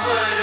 जों माबोरै